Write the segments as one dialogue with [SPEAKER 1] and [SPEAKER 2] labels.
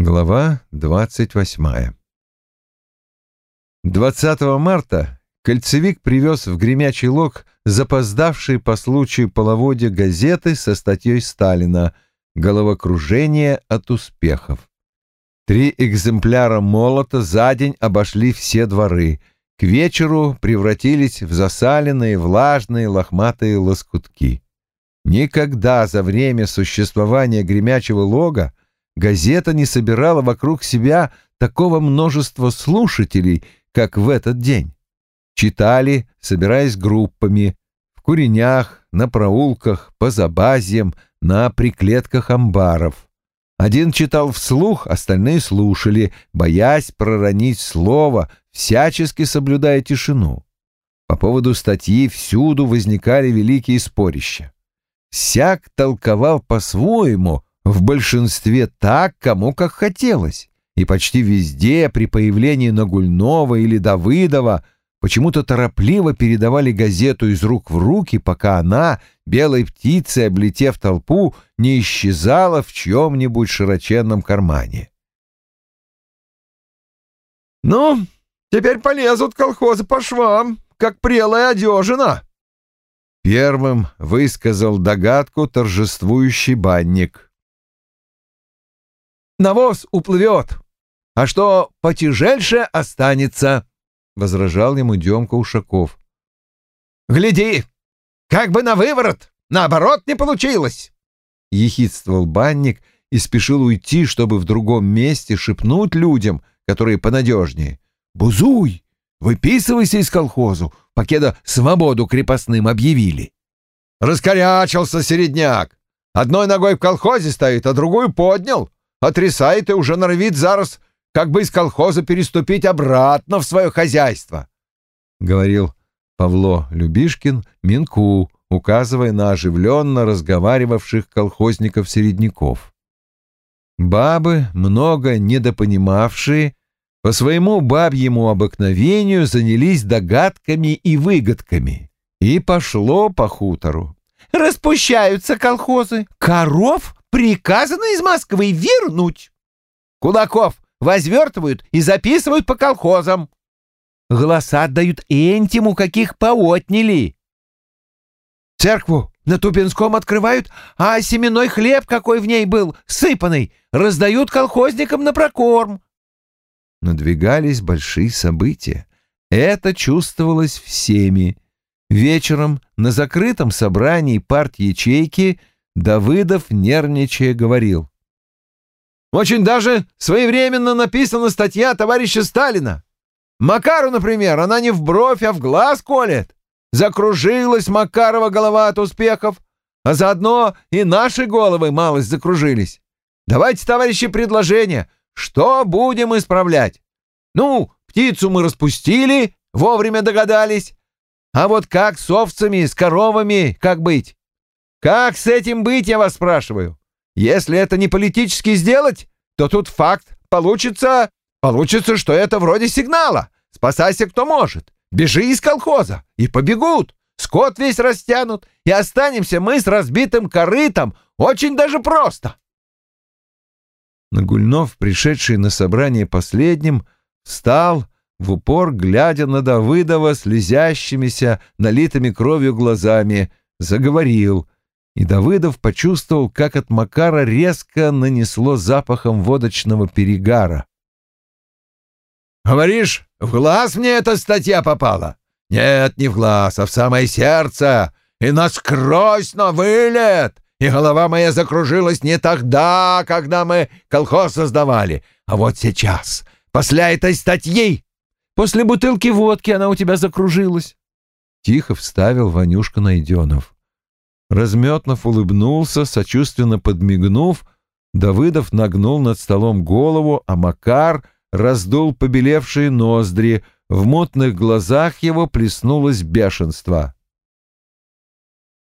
[SPEAKER 1] Глава 28 20 марта кольцевик привез в Гремячий Лог запоздавшие по случаю половодья газеты со статьей Сталина «Головокружение от успехов». Три экземпляра молота за день обошли все дворы, к вечеру превратились в засаленные, влажные, лохматые лоскутки. Никогда за время существования Гремячего Лога газета не собирала вокруг себя такого множества слушателей, как в этот день. Читали, собираясь группами, в куренях, на проулках, по забазьям, на приклетках амбаров. Один читал вслух, остальные слушали, боясь проронить слово, всячески соблюдая тишину. По поводу статьи всюду возникали великие спорища. Всяк толковал по-своему, в большинстве так, кому как хотелось, и почти везде при появлении Нагульнова или Давыдова почему-то торопливо передавали газету из рук в руки, пока она, белой птицей облетев толпу, не исчезала в чьем-нибудь широченном кармане.
[SPEAKER 2] «Ну, теперь полезут колхозы по швам, как прелая одежина»,
[SPEAKER 1] Первым высказал догадку торжествующий банник.
[SPEAKER 2] «Навоз уплывет, а что потяжельше останется», — возражал ему Демка Ушаков. «Гляди, как бы на выворот, наоборот не получилось!» — ехидствовал банник и спешил уйти, чтобы в другом месте шепнуть людям, которые понадежнее. «Бузуй! Выписывайся из колхозу, покеда свободу крепостным объявили. Раскорячился середняк. Одной ногой в колхозе стоит, а другую поднял. Отрисает и уже норовит зараз как бы из колхоза переступить обратно в свое хозяйство.
[SPEAKER 1] Говорил Павло Любишкин Минку, указывая на оживленно разговаривавших колхозников-середняков. Бабы, много недопонимавшие, по своему бабьему обыкновению занялись догадками и выгодками. И пошло по хутору.
[SPEAKER 2] «Распущаются колхозы. Коров приказано из Москвы вернуть. Кулаков возвертывают и записывают по колхозам. Голоса отдают энтиму, каких поотняли. Церкву на Тупинском открывают, а семенной хлеб, какой в ней был, сыпанный, раздают колхозникам на прокорм
[SPEAKER 1] надвигались большие события. Это чувствовалось всеми. Вечером на закрытом собрании парт-ячейки Давыдов, нервничая, говорил.
[SPEAKER 2] «Очень даже своевременно написана статья товарища Сталина. Макару, например, она не в бровь, а в глаз колет. Закружилась Макарова голова от успехов, а заодно и наши головы малость закружились. Давайте, товарищи, предложение. Что будем исправлять? Ну, птицу мы распустили, вовремя догадались. А вот как с овцами, с коровами, как быть? Как с этим быть, я вас спрашиваю? Если это не политически сделать, то тут факт получится... Получится, что это вроде сигнала. Спасайся, кто может. Бежи из колхоза. И побегут. Скот весь растянут. И останемся мы с разбитым корытом. Очень даже просто.
[SPEAKER 1] Нагульнов, пришедший на собрание последним, встал, в упор глядя на Давыдова слезящимися, налитыми кровью глазами, заговорил, и Давыдов почувствовал, как от Макара резко нанесло запахом водочного перегара.
[SPEAKER 2] «Говоришь, в глаз мне эта статья попала?» «Нет, не в глаз, а в самое сердце, и насквозь на вылет!» и голова моя закружилась не тогда, когда мы колхоз создавали, а вот сейчас, после этой статьи. После бутылки водки она у тебя закружилась.
[SPEAKER 1] Тихо вставил Ванюшка Найденов. Разметнов улыбнулся, сочувственно подмигнув, Давыдов нагнул над столом голову, а Макар раздул побелевшие ноздри, в мутных глазах его плеснулось бешенство.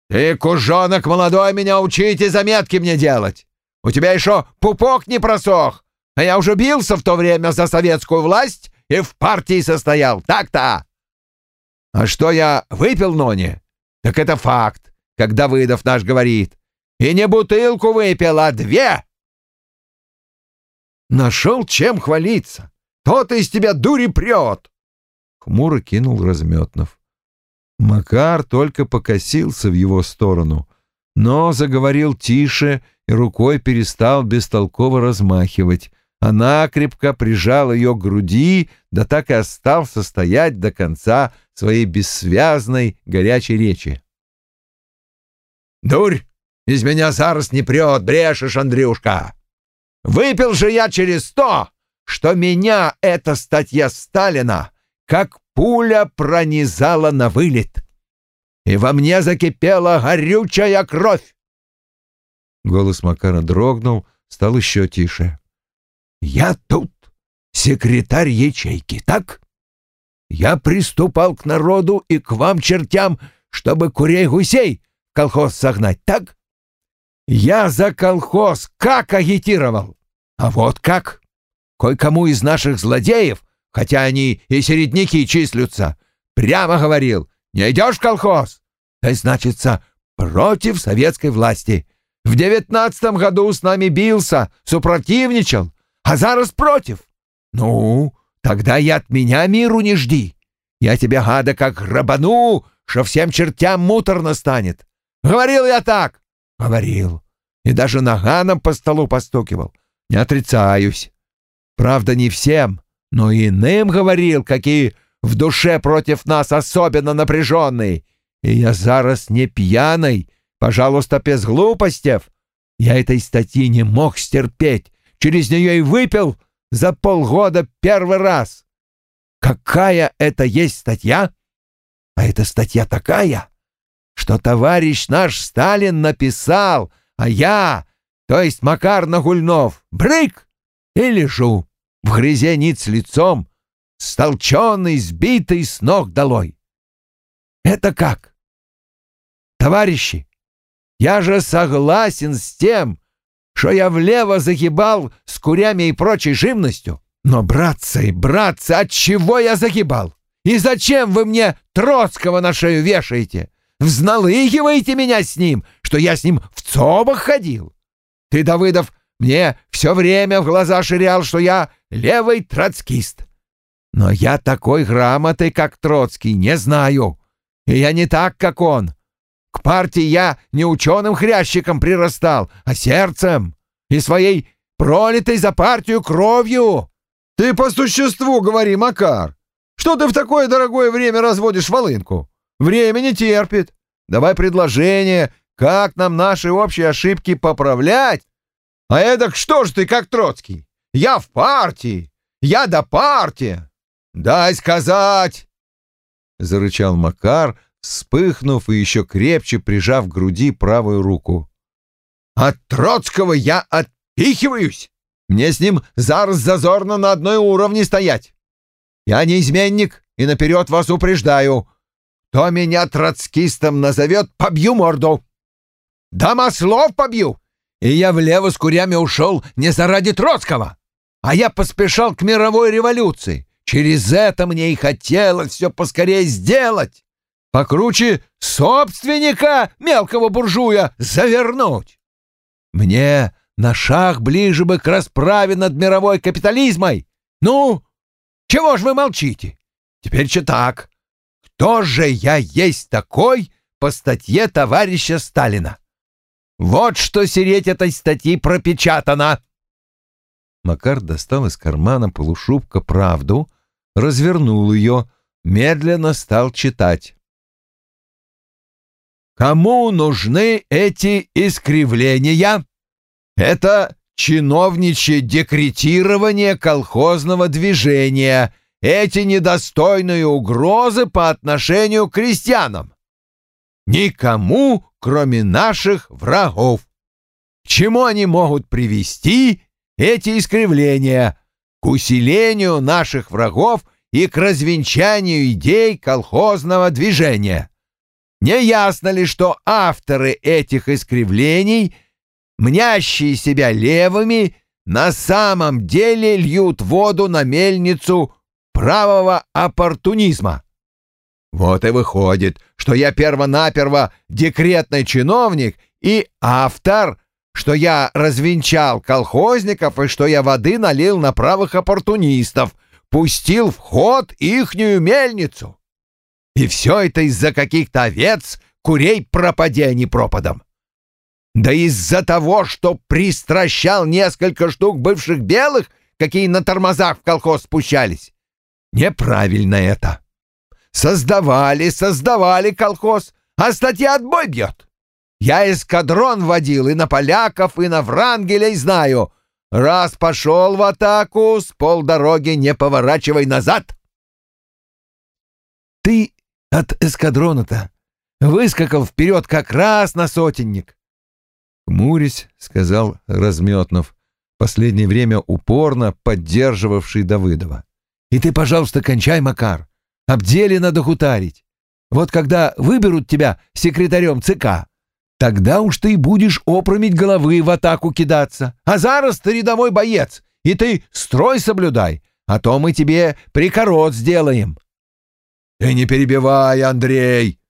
[SPEAKER 2] «Ты, кужонок молодой, меня учите заметки мне делать! У тебя еще пупок не просох, а я уже бился в то время за советскую власть и в партии состоял, так-то! А что я выпил, Нони? Так это факт, как Давыдов наш говорит. И не бутылку выпил, а две!» Нашел чем хвалиться. Тот из тебя дури прет.
[SPEAKER 1] Хмуро кинул Разметнов. Макар только покосился в его сторону, но заговорил тише и рукой перестал бестолково размахивать. Она крепко прижала ее к груди, да так и остался стоять до конца своей бессвязной горячей речи.
[SPEAKER 2] «Дурь! Из меня зараз не прет, брешешь, Андрюшка! Выпил же я через то, что меня эта статья Сталина как пуля пронизала на вылет, и во мне закипела горючая кровь.
[SPEAKER 1] Голос Макара дрогнул, стал еще тише.
[SPEAKER 2] «Я тут секретарь ячейки, так? Я приступал к народу и к вам, чертям, чтобы курей-гусей колхоз согнать, так? Я за колхоз как агитировал? А вот как? Кое-кому из наших злодеев, хотя они и середняки числятся, прямо говорил, не идешь в колхоз? Ты, значится, против советской власти. В девятнадцатом году с нами бился, супротивничал, а зараз против. Ну, тогда и от меня миру не жди. Я тебя, гада, как рабану, что всем чертям муторно станет. Говорил я так? Говорил. И даже наганом по столу постукивал. Не отрицаюсь. Правда, не всем, но иным говорил, какие в душе против нас особенно напряженные. И я зараз не пьяный, Пожалуйста, без глупостей. Я этой статьи не мог стерпеть. Через нее и выпил за полгода первый раз. Какая это есть статья? А эта статья такая, что товарищ наш Сталин написал, а я, то есть Макар Нагульнов, брык и лежу в грязи ниц лицом, столченный, сбитый с ног долой. Это как? Товарищи, я же согласен с тем, что я влево загибал с курями и прочей живностью. Но, братцы, братцы, от чего я загибал? И зачем вы мне Троцкого на шею вешаете? Взналыгиваете меня с ним, что я с ним в цобах ходил? Ты, Давыдов, мне все время в глаза ширял, что я левый троцкист. Но я такой грамоты, как Троцкий, не знаю. И я не так, как он. К партии я не ученым-хрящиком прирастал, а сердцем и своей пролитой за партию кровью.
[SPEAKER 1] Ты по существу говори, Макар. Что ты в такое дорогое время разводишь волынку? Время не терпит. Давай предложение, как нам наши общие ошибки поправлять. А эдак что ж ты, как Троцкий? Я в партии, я до партии. Дай сказать, — зарычал Макар, вспыхнув и еще крепче прижав к груди правую руку.
[SPEAKER 2] «От Троцкого я отпихиваюсь! Мне с ним зараз зазорно на одной уровне стоять! Я не изменник и наперед вас упреждаю! Кто меня троцкистом назовет, побью морду! Дома слов побью! И я влево с курями ушел не заради Троцкого, а я поспешал к мировой революции! Через это мне и хотелось все поскорее сделать!» покруче собственника мелкого буржуя завернуть. Мне на шаг ближе бы к расправе над мировой капитализмой. Ну, чего ж вы молчите? Теперь че так. Кто же я есть такой по статье товарища Сталина? Вот что сереть этой статьи пропечатано.
[SPEAKER 1] Макар достал из кармана полушубка правду, развернул ее, медленно стал читать.
[SPEAKER 2] Кому нужны эти искривления? Это чиновничье декретирование колхозного движения, эти недостойные угрозы по отношению к крестьянам. Никому, кроме наших врагов. К чему они могут привести, эти искривления? К усилению наших врагов и к развенчанию идей колхозного движения. Не ясно ли, что авторы этих искривлений, мнящие себя левыми, на самом деле льют воду на мельницу правого оппортунизма? Вот и выходит, что я первонаперво декретный чиновник и автор что я развенчал колхозников и что я воды налил на правых оппортунистов, пустил в ход ихнюю мельницу. И все это из-за каких-то овец, курей пропади они пропадом. Да из-за того, что пристращал несколько штук бывших белых, какие на тормозах в колхоз спущались. Неправильно это. Создавали, создавали колхоз, а статья отбой бьет. Я эскадрон водил и на поляков, и на врангелей знаю. Раз пошел в атаку, с полдороги не поворачивай назад. Ты от эскадрона-то выскакал вперед как раз на сотенник.
[SPEAKER 1] Хмурясь, сказал Разметнов, последнее время упорно поддерживавший Давыдова.
[SPEAKER 2] И ты, пожалуйста, кончай, Макар. Об деле надо хутарить. Вот когда выберут тебя секретарем ЦК, тогда уж ты будешь опрометь головы в атаку кидаться. А зараз ты рядовой боец, и ты строй соблюдай, а то мы тебе прикорот сделаем. Ты не перебивай, Андрей.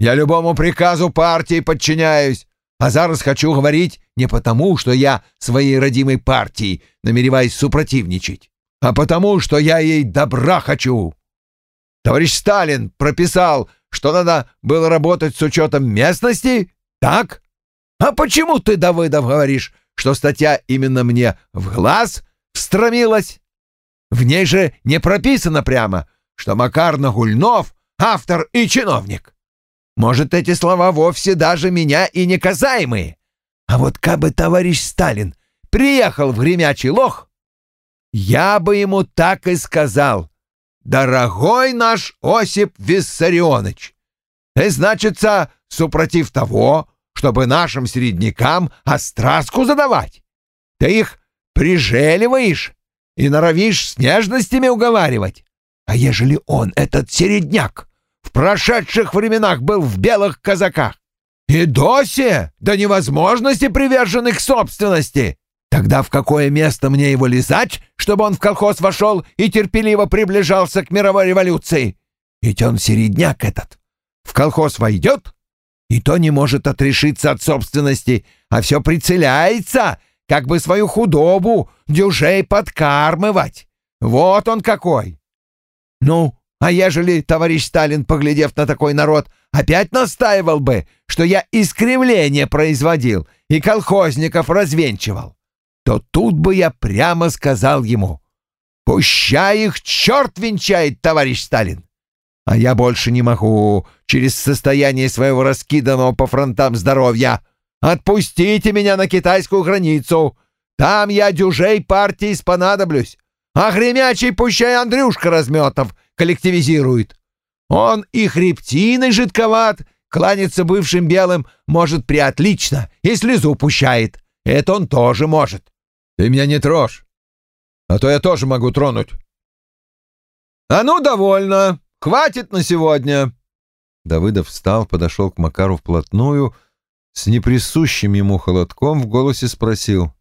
[SPEAKER 2] Я любому приказу партии подчиняюсь, а зараз хочу говорить не потому, что я своей родимой партии намереваюсь супротивничать, а потому, что я ей добра хочу. Товарищ Сталин прописал, что надо было работать с учетом местности, так? А почему ты, Давыдов, говоришь, что статья именно мне в глаз встромилась? В ней же не прописано прямо, что Макар Нагульнов — автор и чиновник. Может, эти слова вовсе даже меня и не касаемые. А вот кабы товарищ Сталин приехал в гремячий лох, я бы ему так и сказал. «Дорогой наш Осип Виссарионович, ты, значится, супротив того, чтобы нашим середнякам остраску задавать. Ты их прижеливаешь и норовишь с нежностями уговаривать. А ежели он, этот середняк, в прошедших временах был в белых казаках. И досе до невозможности привержены к собственности. Тогда в какое место мне его лизать, чтобы он в колхоз вошел и терпеливо приближался к мировой революции? Ведь он середняк этот. В колхоз войдет, и то не может отрешиться от собственности, а все прицеляется, как бы свою худобу дюжей подкармывать. Вот он какой. Ну, а ежели товарищ Сталин, поглядев на такой народ, опять настаивал бы, что я искривление производил и колхозников развенчивал, то тут бы я прямо сказал ему, «Пущай их черт венчает, товарищ Сталин!» А я больше не могу через состояние своего раскиданного по фронтам здоровья. Отпустите меня на китайскую границу. Там я дюжей партии спонадоблюсь. А гремячий пущай Андрюшка Разметов коллективизирует. Он и хребтиной жидковат, кланяться бывшим белым может приотлично и слезу пущает. Это он тоже может. Ты меня не трожь, а то я тоже могу тронуть. А ну, довольно. Хватит на сегодня.
[SPEAKER 1] Давыдов встал, подошел к Макару вплотную, с неприсущим ему холодком в голосе спросил.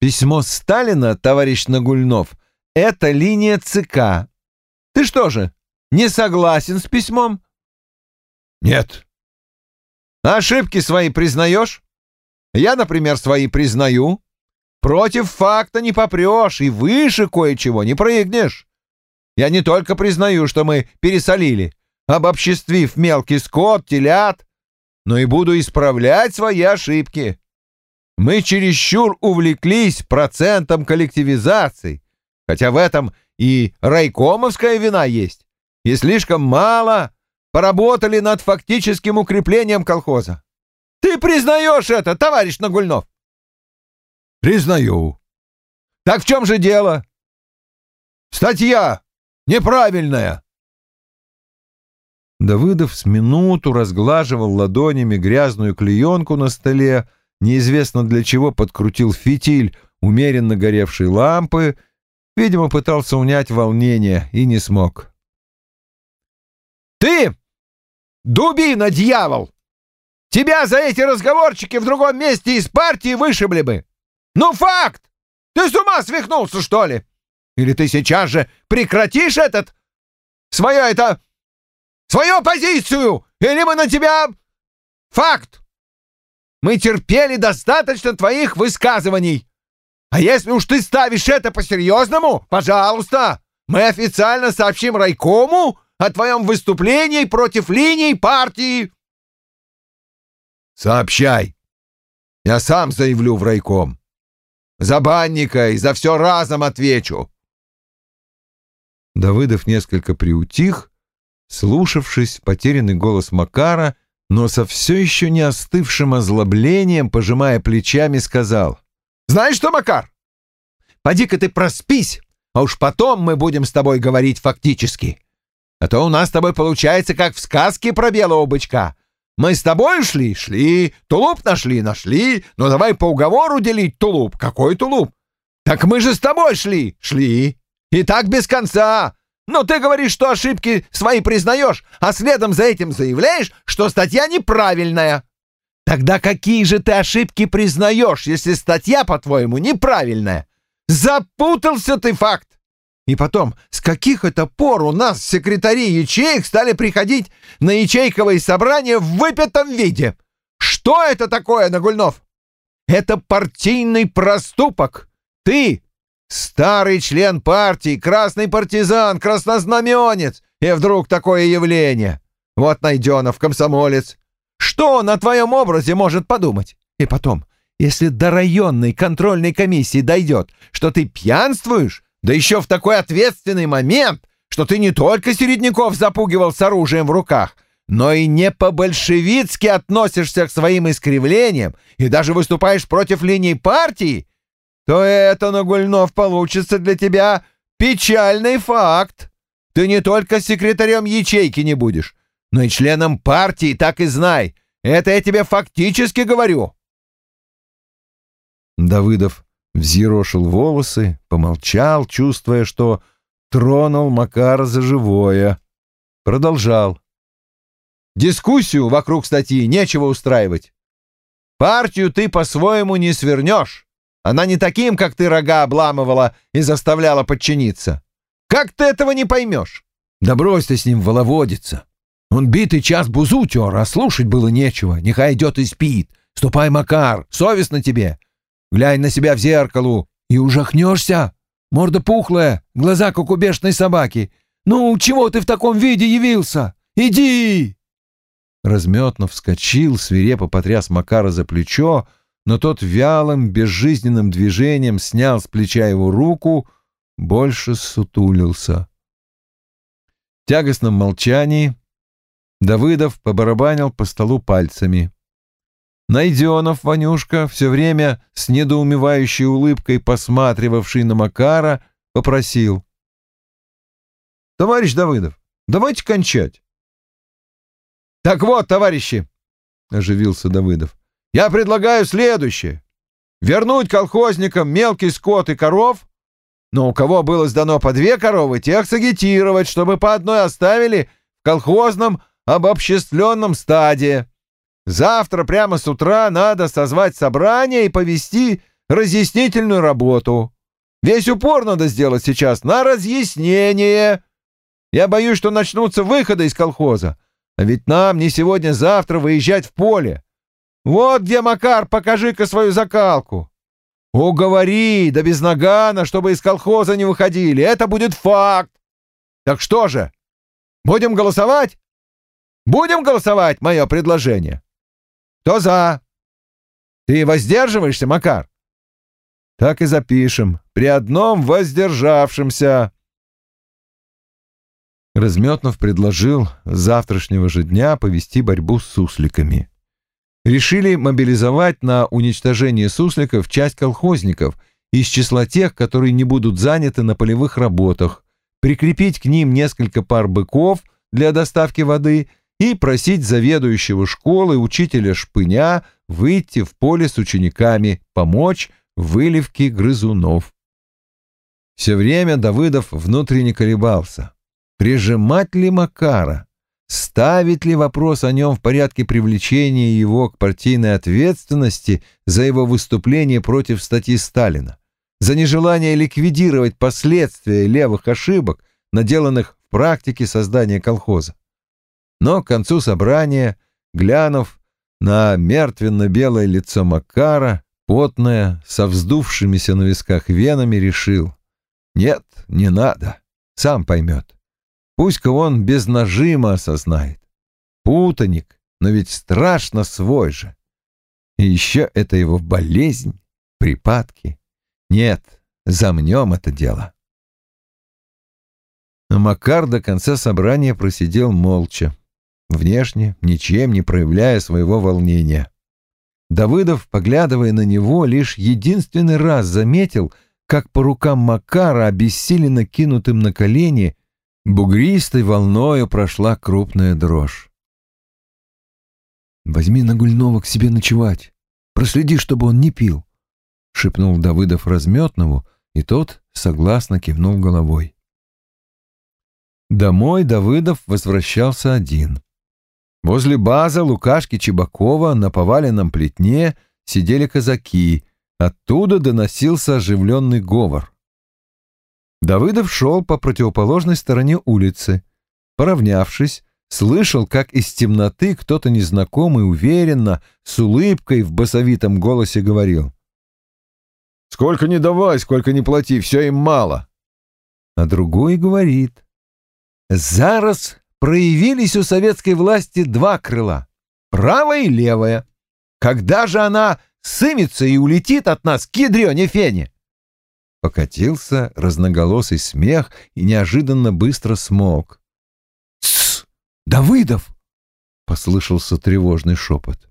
[SPEAKER 1] «Письмо Сталина, товарищ Нагульнов, это линия ЦК. Ты что же, не согласен с письмом?
[SPEAKER 2] Нет. Ошибки свои признаешь? Я, например, свои признаю. Против факта не попрешь и выше кое-чего не прыгнешь. Я не только признаю, что мы пересолили, обобществив мелкий скот, телят, но и буду исправлять свои ошибки. Мы чересчур увлеклись процентом коллективизации, хотя в этом и райкомовская вина есть, и слишком мало поработали над фактическим укреплением колхоза. Ты признаешь это, товарищ Нагульнов? Признаю. Так в чем же дело? Статья неправильная.
[SPEAKER 1] Давыдов с минуту разглаживал ладонями грязную клеенку на столе, неизвестно для чего подкрутил фитиль умеренно горевшей лампы Видимо, пытался унять волнение и не смог.
[SPEAKER 2] «Ты, дубина, дьявол! Тебя за эти разговорчики в другом месте из партии вышибли бы! Ну, факт! Ты с ума свихнулся, что ли? Или ты сейчас же прекратишь этот... свое это... свою позицию, или мы на тебя... Факт! Мы терпели достаточно твоих высказываний. А если уж ты ставишь это по-серьезному, пожалуйста, мы официально сообщим райкому о твоем выступлении против линий партии. Сообщай. Я сам заявлю в райком. За банника и за все разом отвечу.
[SPEAKER 1] Давыдов несколько приутих, слушавшись потерянный голос Макара, но со все еще не остывшим озлоблением, пожимая плечами, сказал.
[SPEAKER 2] «Знаешь что, Макар? Поди-ка ты проспись, а уж потом мы будем с тобой говорить фактически. А то у нас с тобой получается, как в сказке про белого бычка. Мы с тобой шли, шли, тулуп нашли, нашли, но давай по уговору делить тулуп. Какой тулуп? Так мы же с тобой шли, шли. И так без конца. Но ты говоришь, что ошибки свои признаешь, а следом за этим заявляешь, что статья неправильная. Тогда какие же ты ошибки признаешь, если статья, по-твоему, неправильная? Запутался ты факт. И потом, с каких это пор у нас секретари ячеек стали приходить на ячейковые собрания в выпятом виде? Что это такое, Нагульнов? Это партийный проступок. Ты, старый член партии, красный партизан, краснознаменец, и вдруг такое явление. Вот Найденов, комсомолец. Что он о твоем образе может подумать? И потом, если до районной контрольной комиссии дойдет, что ты пьянствуешь, да еще в такой ответственный момент, что ты не только середняков запугивал с оружием в руках, но и не по-большевицки относишься к своим искривлениям и даже выступаешь против линий партии, то это, Нагульнов, получится для тебя печальный факт. Ты не только секретарем ячейки не будешь, но и членом партии, так и знай. Это я тебе фактически говорю.
[SPEAKER 1] Давыдов взъерошил волосы, помолчал, чувствуя, что тронул Макара за живое. Продолжал.
[SPEAKER 2] «Дискуссию вокруг статьи нечего устраивать. Партию ты по-своему не свернешь. Она не таким, как ты рога обламывала и заставляла подчиниться. Как ты этого не поймешь? Да брось ты с ним воловодиться. Он битый час бузу тер, а слушать было нечего. Нехай идет и спит. Ступай, Макар, совестно тебе. Глянь на себя в зеркалу и ужахнешься. Морда пухлая, глаза как у бешеной собаки. Ну, чего ты в таком виде явился? Иди!»
[SPEAKER 1] Разметно вскочил, свирепо потряс Макара за плечо, но тот вялым, безжизненным движением снял с плеча его руку, больше сутулился. В тягостном молчании Давыдов побарабанил по столу пальцами. Найденов Ванюшка, все время с недоумевающей улыбкой посматривавший на Макара, попросил. «Товарищ Давыдов, давайте кончать».
[SPEAKER 2] «Так вот, товарищи», — оживился Давыдов, — «я предлагаю следующее. Вернуть колхозникам мелкий скот и коров, но у кого было сдано по две коровы, тех сагитировать, чтобы по одной оставили в колхозном обобществленном стаде. Завтра прямо с утра надо созвать собрание и повести разъяснительную работу. Весь упор надо сделать сейчас на разъяснение. Я боюсь, что начнутся выходы из колхоза. А ведь нам не сегодня-завтра выезжать в поле. Вот где, Макар, покажи-ка свою закалку. Уговори, да без нагана, чтобы из колхоза не выходили. Это будет факт. Так что же, будем голосовать? Будем голосовать мое предложение? Кто за? Ты воздерживаешься, Макар? Так и запишем. При одном воздержавшемся.
[SPEAKER 1] Разметнов предложил с завтрашнего же дня повести борьбу с сусликами. Решили мобилизовать на уничтожение сусликов часть колхозников из числа тех, которые не будут заняты на полевых работах, прикрепить к ним несколько пар быков для доставки воды и просить заведующего школы учителя Шпыня выйти в поле с учениками, помочь выливке грызунов. Все время Давыдов внутренне колебался. Прижимать ли Макара? Ставить ли вопрос о нем в порядке привлечения его к партийной ответственности за его выступление против статьи Сталина? За нежелание ликвидировать последствия левых ошибок, наделанных в практике создания колхоза? Но к концу собрания, глянув на мертвенно-белое лицо Макара, потное, со вздувшимися на висках венами, решил. Нет, не надо, сам поймет. Пусть-ка он без нажима осознает. Путаник, но ведь страшно свой же. И еще это его болезнь, припадки. Нет, замнем это дело. Макар до конца собрания просидел молча, внешне, ничем не проявляя своего волнения. Давыдов, поглядывая на него, лишь единственный раз заметил, как по рукам Макара, обессиленно кинутым на колени, бугристой волною прошла крупная дрожь. «Возьми Нагульного к себе ночевать. Проследи, чтобы он не пил», — шепнул Давыдов разметному, и тот согласно кивнул головой. Домой Давыдов возвращался один. Возле базы Лукашки Чебакова на поваленном плетне сидели казаки. Оттуда доносился оживленный говор. Давыдов шел по противоположной стороне улицы. Поравнявшись, слышал, как из темноты кто-то незнакомый уверенно, с улыбкой в басовитом голосе говорил. «Сколько не давай, сколько не плати, все им мало». А другой говорит. «Зараз проявились у советской власти два крыла — правое и левое. Когда же она сымется и улетит от нас к ядрёне фене?» Покатился разноголосый смех и неожиданно быстро смолк. «Тссс! Давыдов!» — послышался тревожный шепот.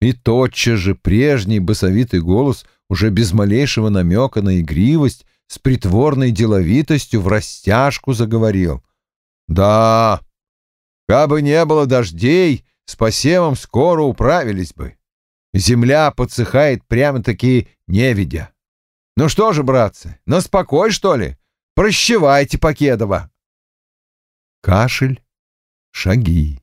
[SPEAKER 1] И тотчас же прежний басовитый голос, уже без малейшего намека на игривость, с притворной деловитостью в растяжку заговорил. Да, кабы не было дождей, с посевом скоро управились бы. Земля подсыхает прямо-таки невидя. Ну что же, братцы, на спокой, что ли? Прощевайте, Покедова. Кашель, шаги.